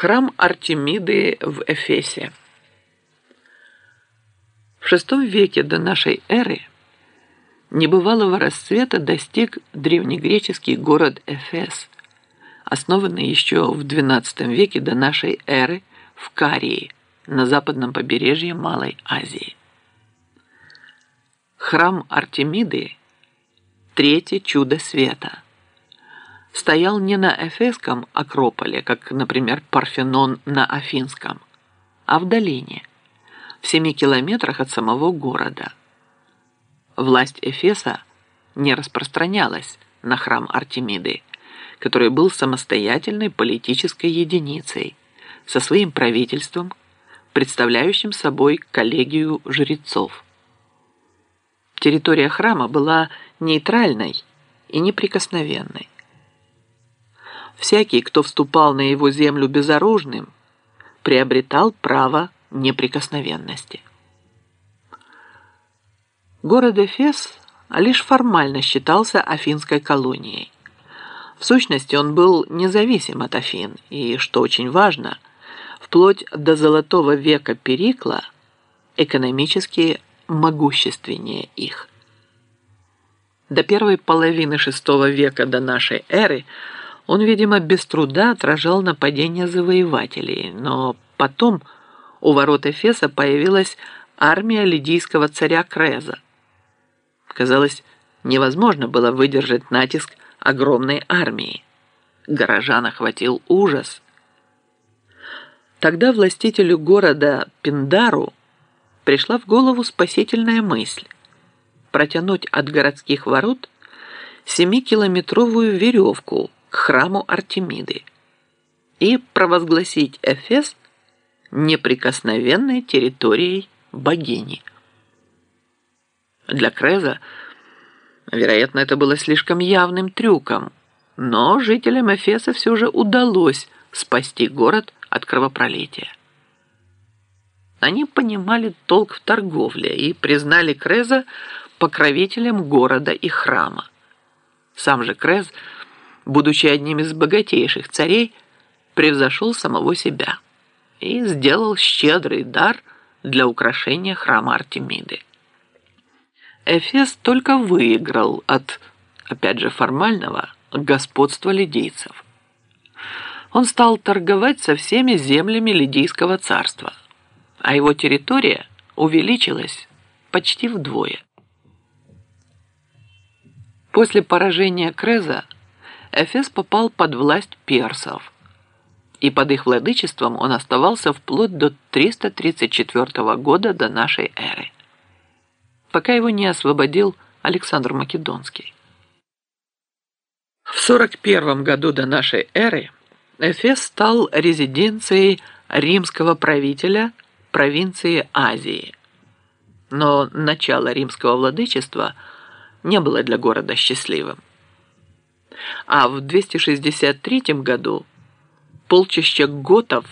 Храм Артемиды в Эфесе. В VI веке до нашей эры небывалого расцвета достиг древнегреческий город Эфес, основанный еще в XII веке до нашей эры в Карии на западном побережье Малой Азии. Храм Артемиды – третье чудо света – стоял не на Эфесском Акрополе, как, например, Парфенон на Афинском, а в долине, в семи километрах от самого города. Власть Эфеса не распространялась на храм Артемиды, который был самостоятельной политической единицей со своим правительством, представляющим собой коллегию жрецов. Территория храма была нейтральной и неприкосновенной. Всякий, кто вступал на его землю безоружным, приобретал право неприкосновенности. Город Эфес лишь формально считался афинской колонией. В сущности, он был независим от Афин и, что очень важно, вплоть до золотого века Перикла экономически могущественнее их. До первой половины VI века до нашей эры – он, видимо, без труда отражал нападение завоевателей, но потом у ворот Эфеса появилась армия лидийского царя Креза. Казалось, невозможно было выдержать натиск огромной армии. Горожан охватил ужас. Тогда властителю города Пиндару пришла в голову спасительная мысль протянуть от городских ворот семикилометровую веревку к храму Артемиды и провозгласить Эфес неприкосновенной территорией богини. Для Креза, вероятно, это было слишком явным трюком, но жителям Эфеса все же удалось спасти город от кровопролития. Они понимали толк в торговле и признали Креза покровителем города и храма. Сам же Крез – будучи одним из богатейших царей, превзошел самого себя и сделал щедрый дар для украшения храма Артемиды. Эфес только выиграл от, опять же, формального господства лидийцев. Он стал торговать со всеми землями Лидийского царства, а его территория увеличилась почти вдвое. После поражения Креза Эфес попал под власть персов, и под их владычеством он оставался вплоть до 334 года до нашей эры, пока его не освободил Александр Македонский. В 41 году до нашей эры Эфес стал резиденцией римского правителя провинции Азии. Но начало римского владычества не было для города счастливым а в 263 году полчища готов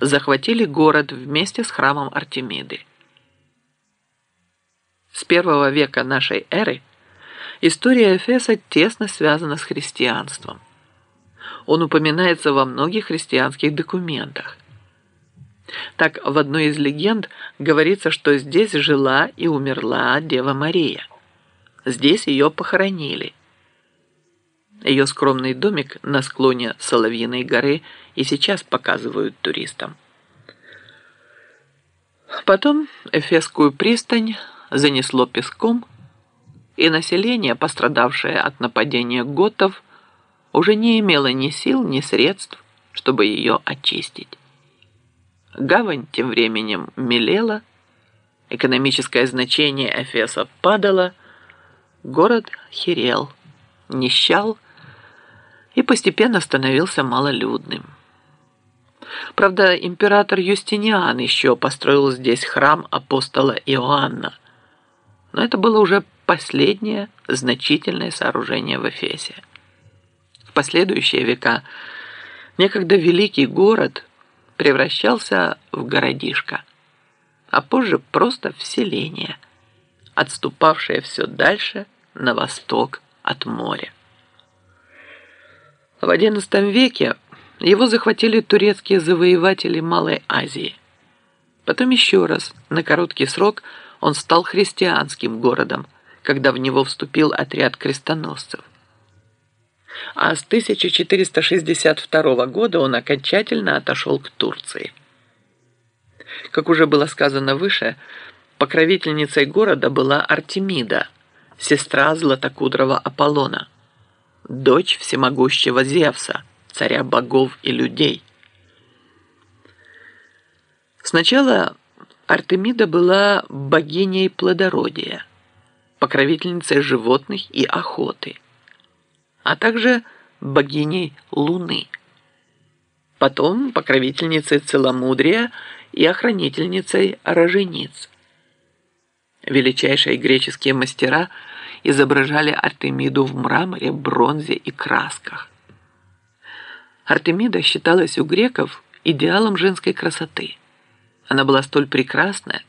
захватили город вместе с храмом Артемиды. С первого века нашей эры история Эфеса тесно связана с христианством. Он упоминается во многих христианских документах. Так, в одной из легенд говорится, что здесь жила и умерла Дева Мария. Здесь ее похоронили. Ее скромный домик на склоне Соловьиной горы и сейчас показывают туристам. Потом Эфесскую пристань занесло песком, и население, пострадавшее от нападения готов, уже не имело ни сил, ни средств, чтобы ее очистить. Гавань тем временем мелела, экономическое значение Эфеса падало, город херел, нищал и постепенно становился малолюдным. Правда, император Юстиниан еще построил здесь храм апостола Иоанна, но это было уже последнее значительное сооружение в Эфесе. В последующие века некогда великий город превращался в городишко, а позже просто в селение, отступавшее все дальше на восток от моря. В XI веке его захватили турецкие завоеватели Малой Азии. Потом еще раз, на короткий срок, он стал христианским городом, когда в него вступил отряд крестоносцев. А с 1462 года он окончательно отошел к Турции. Как уже было сказано выше, покровительницей города была Артемида, сестра златокудрого Аполлона, дочь всемогущего Зевса, царя богов и людей. Сначала Артемида была богиней плодородия, покровительницей животных и охоты, а также богиней Луны. Потом покровительницей целомудрия и охранительницей рожениц. Величайшие греческие мастера изображали Артемиду в мраморе, бронзе и красках. Артемида считалась у греков идеалом женской красоты. Она была столь прекрасна,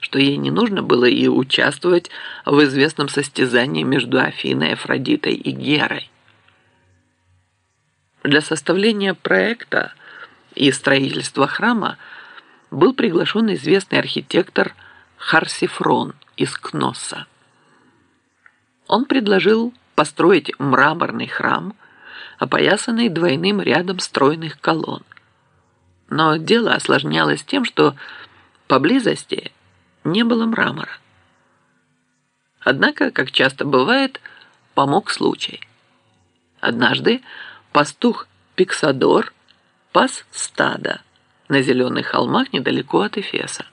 что ей не нужно было и участвовать в известном состязании между Афиной, Афродитой и Герой. Для составления проекта и строительства храма был приглашен известный архитектор Харсифрон из Кносса. Он предложил построить мраморный храм – опоясанный двойным рядом стройных колонн. Но дело осложнялось тем, что поблизости не было мрамора. Однако, как часто бывает, помог случай. Однажды пастух Пиксадор пас стадо на зеленых холмах недалеко от Эфеса.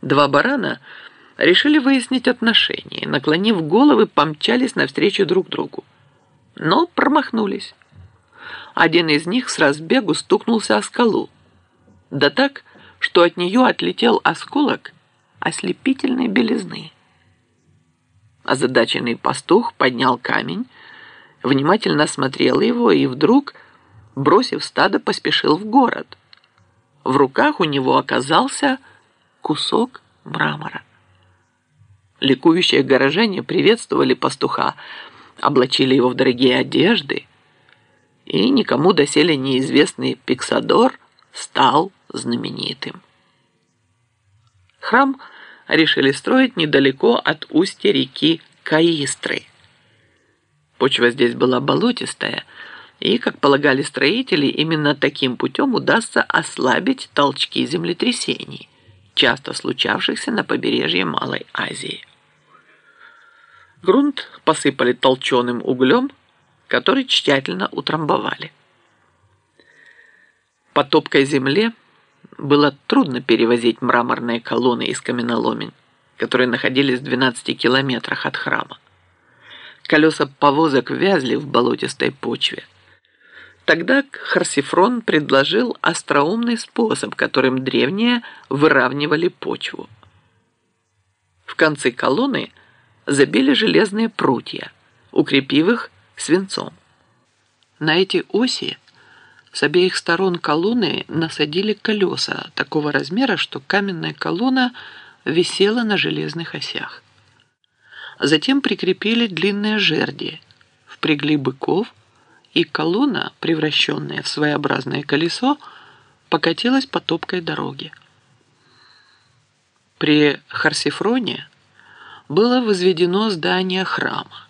Два барана решили выяснить отношения, наклонив головы, помчались навстречу друг другу но промахнулись. Один из них с разбегу стукнулся о скалу. Да так, что от нее отлетел осколок ослепительной белизны. Озадаченный пастух поднял камень, внимательно осмотрел его и вдруг, бросив стадо, поспешил в город. В руках у него оказался кусок мрамора. Ликующие горожане приветствовали пастуха, облачили его в дорогие одежды, и никому доселе неизвестный Пиксадор стал знаменитым. Храм решили строить недалеко от устья реки Каистры. Почва здесь была болотистая, и, как полагали строители, именно таким путем удастся ослабить толчки землетрясений, часто случавшихся на побережье Малой Азии. Грунт посыпали толченым углем, который тщательно утрамбовали. По топкой земле было трудно перевозить мраморные колонны из каменоломен, которые находились в 12 километрах от храма. Колеса повозок вязли в болотистой почве. Тогда Харсифрон предложил остроумный способ, которым древние выравнивали почву. В конце колонны – забили железные прутья, укрепив их свинцом. На эти оси с обеих сторон колонны насадили колеса такого размера, что каменная колонна висела на железных осях. Затем прикрепили длинные жерди, впрягли быков, и колонна, превращенная в своеобразное колесо, покатилась по топкой дороге. При Харсифроне было возведено здание храма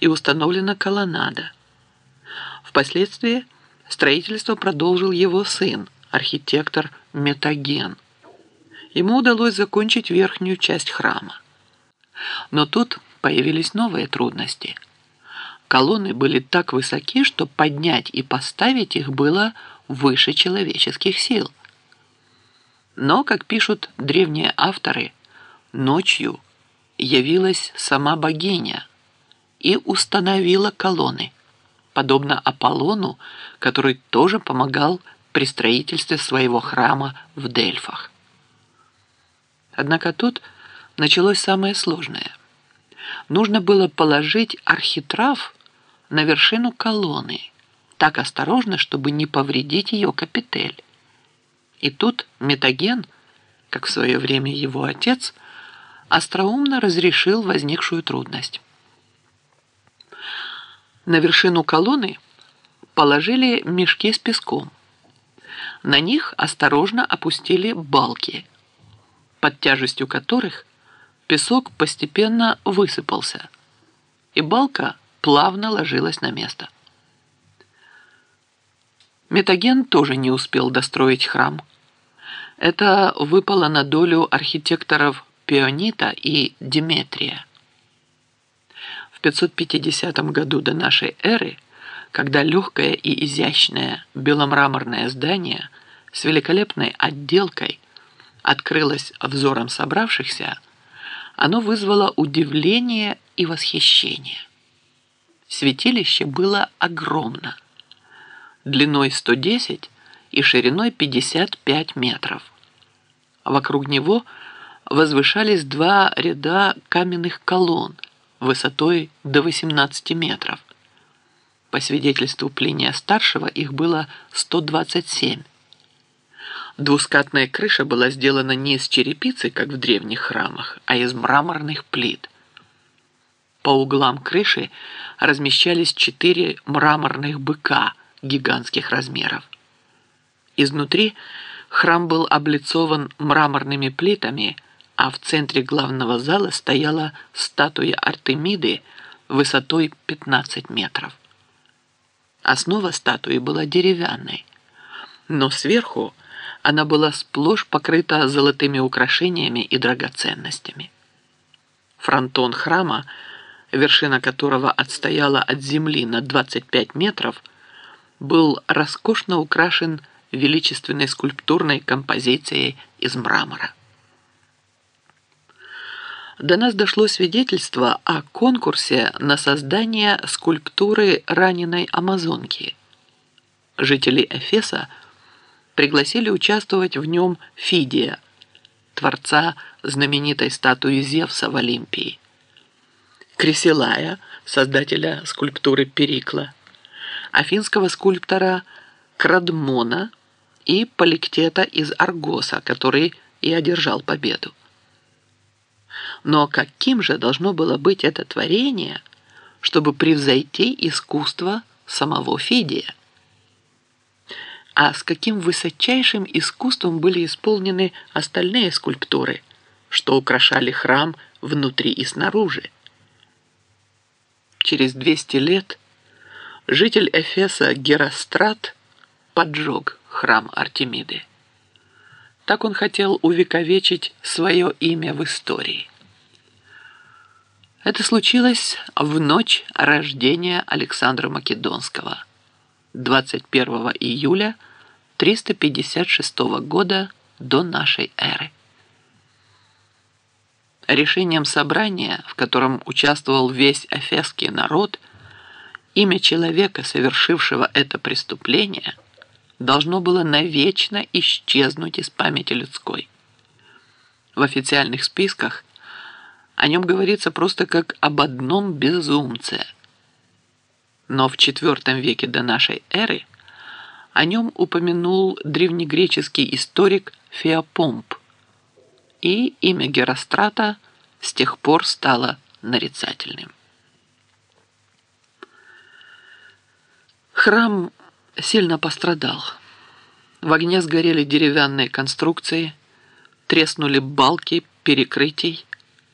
и установлена колоннада. Впоследствии строительство продолжил его сын, архитектор Метаген. Ему удалось закончить верхнюю часть храма. Но тут появились новые трудности. Колонны были так высоки, что поднять и поставить их было выше человеческих сил. Но, как пишут древние авторы, ночью – явилась сама богиня и установила колонны, подобно Аполлону, который тоже помогал при строительстве своего храма в Дельфах. Однако тут началось самое сложное. Нужно было положить архитрав на вершину колонны, так осторожно, чтобы не повредить ее капитель. И тут Метаген, как в свое время его отец, остроумно разрешил возникшую трудность. На вершину колонны положили мешки с песком. На них осторожно опустили балки, под тяжестью которых песок постепенно высыпался, и балка плавно ложилась на место. Метаген тоже не успел достроить храм. Это выпало на долю архитекторов Пионита и Диметрия. В 550 году до нашей эры, когда легкое и изящное беломраморное здание с великолепной отделкой открылось взором собравшихся, оно вызвало удивление и восхищение. Святилище было огромно, длиной 110 и шириной 55 метров. Вокруг него возвышались два ряда каменных колонн высотой до 18 метров. По свидетельству Плиния-старшего их было 127. Двускатная крыша была сделана не из черепицы, как в древних храмах, а из мраморных плит. По углам крыши размещались четыре мраморных быка гигантских размеров. Изнутри храм был облицован мраморными плитами, а в центре главного зала стояла статуя Артемиды высотой 15 метров. Основа статуи была деревянной, но сверху она была сплошь покрыта золотыми украшениями и драгоценностями. Фронтон храма, вершина которого отстояла от земли на 25 метров, был роскошно украшен величественной скульптурной композицией из мрамора. До нас дошло свидетельство о конкурсе на создание скульптуры раненой амазонки. Жители Эфеса – пригласили участвовать в нем Фидия, творца знаменитой статуи Зевса в Олимпии, Крисилая, создателя скульптуры Перикла, афинского скульптора Крадмона и Поликтета из Аргоса, который и одержал победу. Но каким же должно было быть это творение, чтобы превзойти искусство самого Фидия? а с каким высочайшим искусством были исполнены остальные скульптуры, что украшали храм внутри и снаружи. Через 200 лет житель Эфеса Герострат поджег храм Артемиды. Так он хотел увековечить свое имя в истории. Это случилось в ночь рождения Александра Македонского – 21 июля 356 года до нашей эры. Решением собрания, в котором участвовал весь эфесский народ, имя человека, совершившего это преступление, должно было навечно исчезнуть из памяти людской. В официальных списках о нем говорится просто как об одном безумце – но в IV веке до нашей эры о нем упомянул древнегреческий историк Феопомп, и имя Герострата с тех пор стало нарицательным. Храм сильно пострадал. В огне сгорели деревянные конструкции, треснули балки перекрытий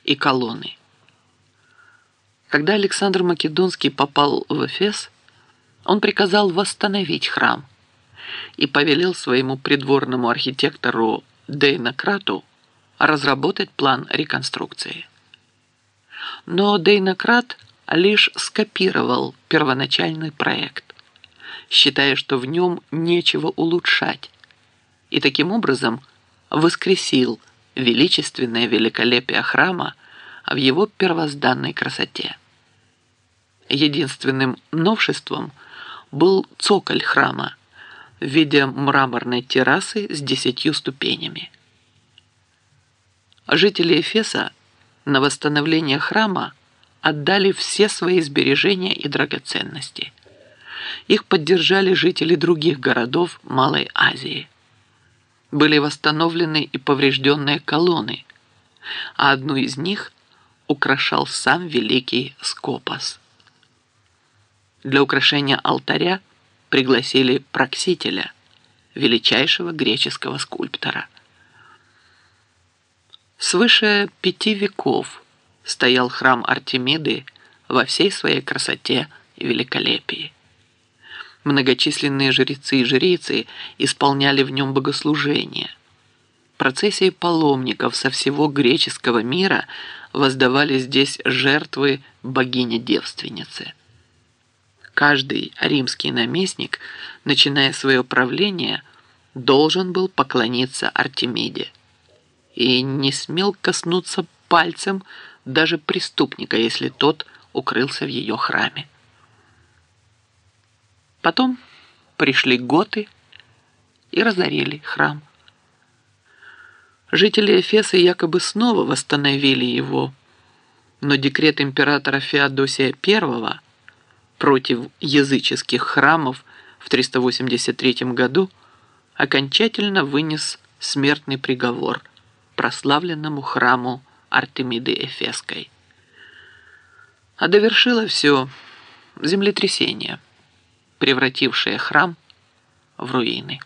и колонны. Когда Александр Македонский попал в Эфес, он приказал восстановить храм и повелел своему придворному архитектору Дейнократу разработать план реконструкции. Но Дейнократ лишь скопировал первоначальный проект, считая, что в нем нечего улучшать, и таким образом воскресил величественное великолепие храма в его первозданной красоте. Единственным новшеством был цоколь храма в виде мраморной террасы с десятью ступенями. Жители Эфеса на восстановление храма отдали все свои сбережения и драгоценности. Их поддержали жители других городов Малой Азии. Были восстановлены и поврежденные колонны, а одну из них украшал сам великий Скопос. Для украшения алтаря пригласили Проксителя, величайшего греческого скульптора. Свыше пяти веков стоял храм Артемиды во всей своей красоте и великолепии. Многочисленные жрецы и жрицы исполняли в нем богослужения. Процессии паломников со всего греческого мира воздавали здесь жертвы богине-девственницы. Каждый римский наместник, начиная свое правление, должен был поклониться Артемиде и не смел коснуться пальцем даже преступника, если тот укрылся в ее храме. Потом пришли готы и разорили храм. Жители Эфеса якобы снова восстановили его, но декрет императора Феодосия I против языческих храмов в 383 году окончательно вынес смертный приговор прославленному храму Артемиды Эфесской. А довершило все землетрясение, превратившее храм в руины.